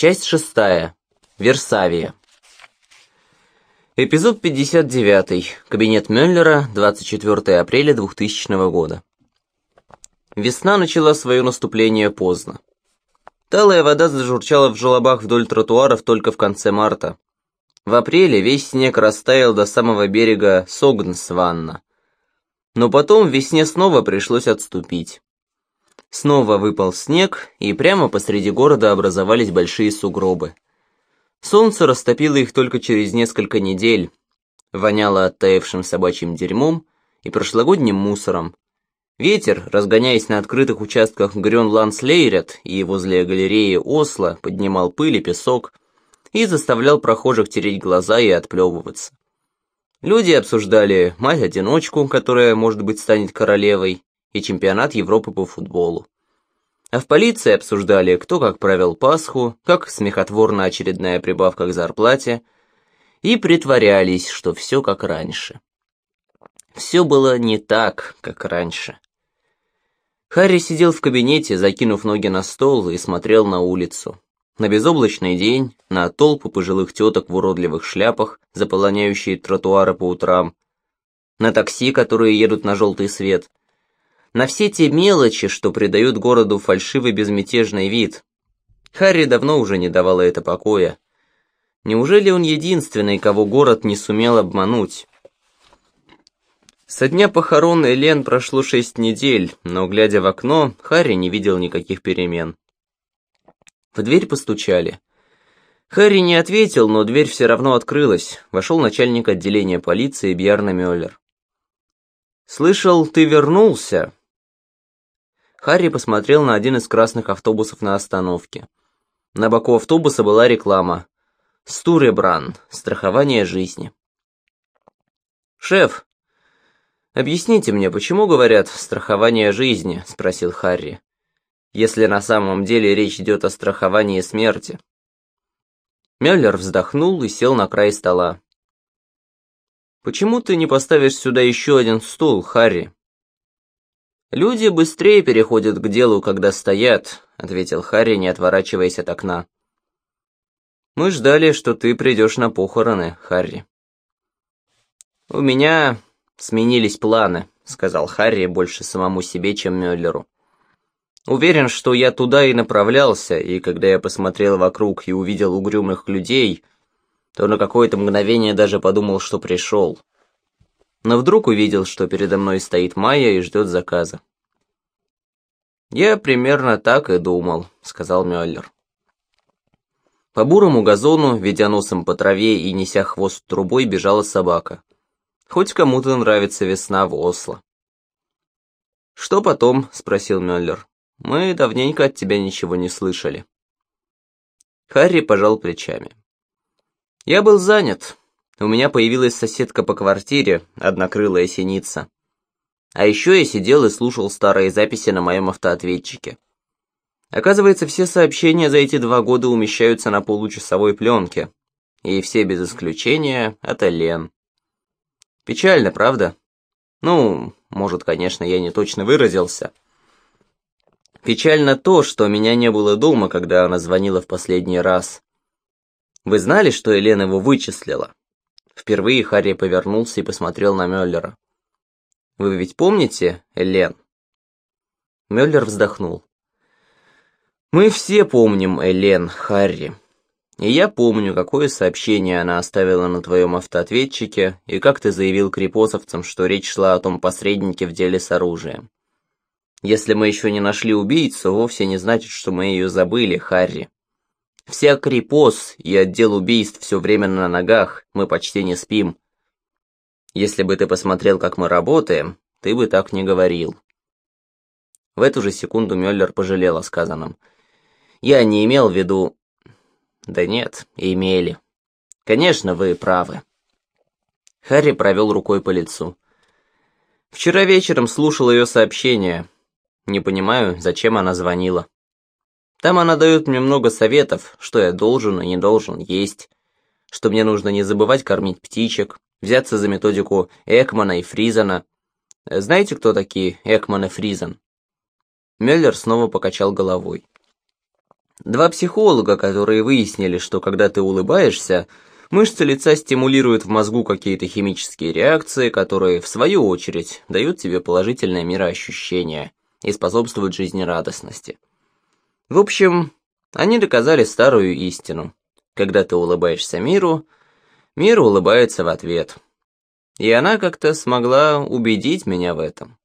Часть шестая. Версавия. Эпизод 59. Кабинет Мюллера, 24 апреля 2000 года. Весна начала свое наступление поздно. Талая вода зажурчала в желобах вдоль тротуаров только в конце марта. В апреле весь снег растаял до самого берега Согнсванна. Но потом весне снова пришлось отступить. Снова выпал снег, и прямо посреди города образовались большие сугробы. Солнце растопило их только через несколько недель, воняло оттаившим собачьим дерьмом и прошлогодним мусором. Ветер, разгоняясь на открытых участках Грёнландслейрет и возле галереи Осло, поднимал пыль и песок и заставлял прохожих тереть глаза и отплевываться. Люди обсуждали мать-одиночку, которая, может быть, станет королевой, и чемпионат Европы по футболу. А в полиции обсуждали, кто как провел Пасху, как смехотворна очередная прибавка к зарплате, и притворялись, что все как раньше. Все было не так, как раньше. Харри сидел в кабинете, закинув ноги на стол и смотрел на улицу. На безоблачный день, на толпу пожилых теток в уродливых шляпах, заполоняющие тротуары по утрам, на такси, которые едут на желтый свет, на все те мелочи, что придают городу фальшивый безмятежный вид. Харри давно уже не давала это покоя. Неужели он единственный, кого город не сумел обмануть? Со дня похорон Элен прошло шесть недель, но, глядя в окно, Харри не видел никаких перемен. В дверь постучали. Харри не ответил, но дверь все равно открылась. Вошел начальник отделения полиции Бьярна Мюллер. «Слышал, ты вернулся?» Харри посмотрел на один из красных автобусов на остановке. На боку автобуса была реклама. «Стуребран. Страхование жизни». «Шеф, объясните мне, почему говорят «страхование жизни»?» — спросил Харри. «Если на самом деле речь идет о страховании смерти». Мюллер вздохнул и сел на край стола. «Почему ты не поставишь сюда еще один стул, Харри?» «Люди быстрее переходят к делу, когда стоят», — ответил Харри, не отворачиваясь от окна. «Мы ждали, что ты придешь на похороны, Харри». «У меня сменились планы», — сказал Харри больше самому себе, чем Мюллеру. «Уверен, что я туда и направлялся, и когда я посмотрел вокруг и увидел угрюмых людей, то на какое-то мгновение даже подумал, что пришел» но вдруг увидел, что передо мной стоит Майя и ждет заказа. «Я примерно так и думал», — сказал Мюллер. По бурому газону, ведя носом по траве и неся хвост трубой, бежала собака. Хоть кому-то нравится весна в Осло. «Что потом?» — спросил Мюллер. «Мы давненько от тебя ничего не слышали». Харри пожал плечами. «Я был занят. У меня появилась соседка по квартире, однокрылая синица. А еще я сидел и слушал старые записи на моем автоответчике. Оказывается, все сообщения за эти два года умещаются на получасовой пленке. И все без исключения — это Лен. Печально, правда? Ну, может, конечно, я не точно выразился. Печально то, что меня не было дома, когда она звонила в последний раз. Вы знали, что Елена его вычислила? Впервые Харри повернулся и посмотрел на Мюллера. «Вы ведь помните, Элен?» Мюллер вздохнул. «Мы все помним Элен, Харри. И я помню, какое сообщение она оставила на твоем автоответчике, и как ты заявил крепосовцам, что речь шла о том посреднике в деле с оружием. Если мы еще не нашли убийцу, вовсе не значит, что мы ее забыли, Харри. Вся крепос и отдел убийств все время на ногах, мы почти не спим. Если бы ты посмотрел, как мы работаем, ты бы так не говорил. В эту же секунду Мюллер пожалел о сказанном. Я не имел в виду... Да нет, имели. Конечно, вы правы. Харри провел рукой по лицу. Вчера вечером слушал ее сообщение. Не понимаю, зачем она звонила. Там она дает мне много советов, что я должен и не должен есть, что мне нужно не забывать кормить птичек, взяться за методику Экмана и Фризена. Знаете, кто такие Экман и Фризен? Мюллер снова покачал головой. Два психолога, которые выяснили, что когда ты улыбаешься, мышцы лица стимулируют в мозгу какие-то химические реакции, которые, в свою очередь, дают тебе положительное мироощущение и способствуют жизнерадостности. В общем, они доказали старую истину. Когда ты улыбаешься миру, мир улыбается в ответ. И она как-то смогла убедить меня в этом.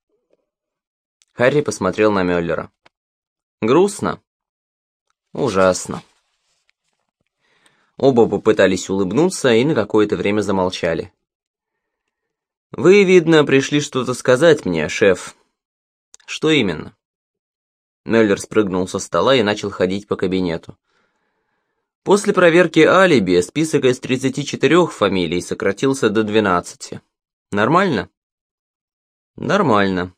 Харри посмотрел на Мюллера. Грустно? Ужасно. Оба попытались улыбнуться и на какое-то время замолчали. «Вы, видно, пришли что-то сказать мне, шеф. Что именно?» Мюллер спрыгнул со стола и начал ходить по кабинету. После проверки алиби список из 34 фамилий сократился до 12. Нормально? Нормально.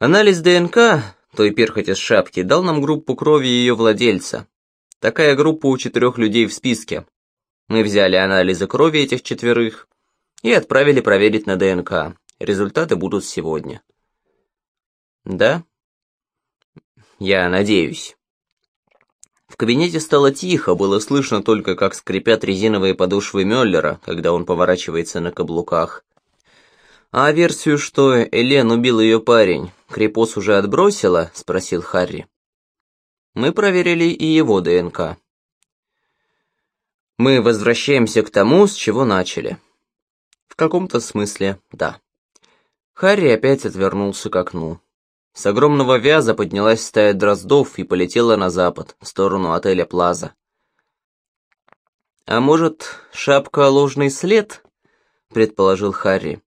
Анализ ДНК, той перхоти с шапки, дал нам группу крови ее владельца. Такая группа у четырех людей в списке. Мы взяли анализы крови этих четверых и отправили проверить на ДНК. Результаты будут сегодня. Да? Я надеюсь. В кабинете стало тихо, было слышно только, как скрипят резиновые подошвы Мюллера, когда он поворачивается на каблуках. «А версию, что Элен убил ее парень, Крепос уже отбросила?» — спросил Харри. «Мы проверили и его ДНК». «Мы возвращаемся к тому, с чего начали». «В каком-то смысле, да». Харри опять отвернулся к окну. С огромного вяза поднялась стая дроздов и полетела на запад, в сторону отеля Плаза. «А может, шапка — ложный след?» — предположил Харри.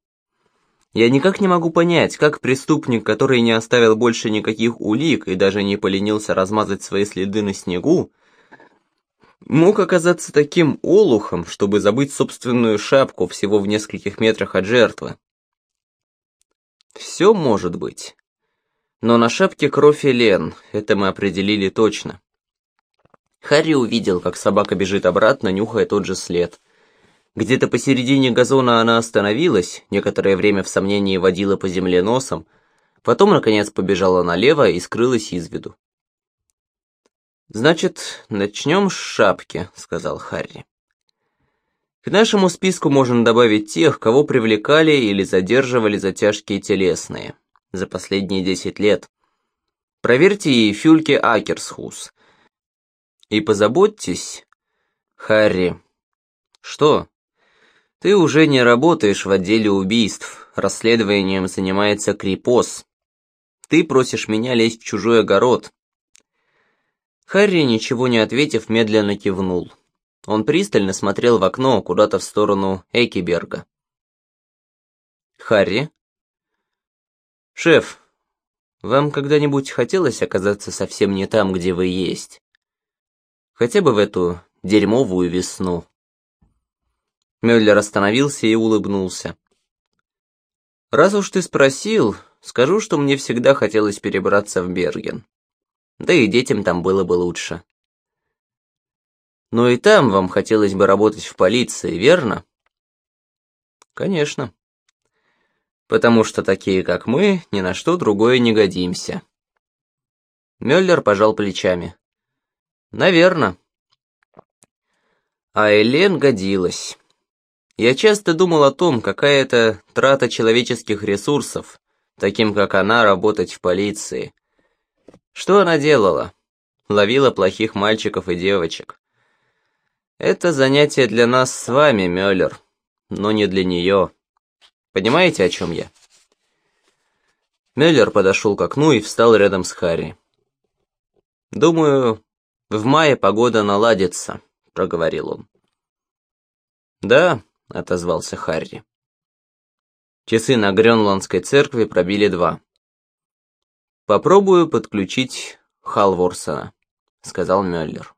«Я никак не могу понять, как преступник, который не оставил больше никаких улик и даже не поленился размазать свои следы на снегу, мог оказаться таким олухом, чтобы забыть собственную шапку всего в нескольких метрах от жертвы. Все может быть. Но на шапке кровь Элен, это мы определили точно. Харри увидел, как собака бежит обратно, нюхая тот же след. Где-то посередине газона она остановилась, некоторое время в сомнении водила по земле носом, потом, наконец, побежала налево и скрылась из виду. «Значит, начнем с шапки», — сказал Харри. К нашему списку можно добавить тех, кого привлекали или задерживали за тяжкие телесные за последние десять лет. Проверьте и Фюльке Акерсхус. И позаботьтесь, Харри. Что? Ты уже не работаешь в отделе убийств, расследованием занимается Крипос. Ты просишь меня лезть в чужой огород. Харри, ничего не ответив, медленно кивнул. Он пристально смотрел в окно куда-то в сторону Экиберга. «Харри?» «Шеф, вам когда-нибудь хотелось оказаться совсем не там, где вы есть? Хотя бы в эту дерьмовую весну?» Мюллер остановился и улыбнулся. «Раз уж ты спросил, скажу, что мне всегда хотелось перебраться в Берген. Да и детям там было бы лучше. Но и там вам хотелось бы работать в полиции, верно?» «Конечно», потому что такие, как мы, ни на что другое не годимся. Мюллер пожал плечами. Наверно. А Элен годилась. Я часто думал о том, какая это трата человеческих ресурсов, таким как она, работать в полиции. Что она делала? Ловила плохих мальчиков и девочек. Это занятие для нас с вами, Мюллер, но не для нее. Понимаете, о чем я?» Мюллер подошел к окну и встал рядом с Харри. «Думаю, в мае погода наладится», — проговорил он. «Да», — отозвался Харри. Часы на Гренландской церкви пробили два. «Попробую подключить Халворсона», — сказал Мюллер.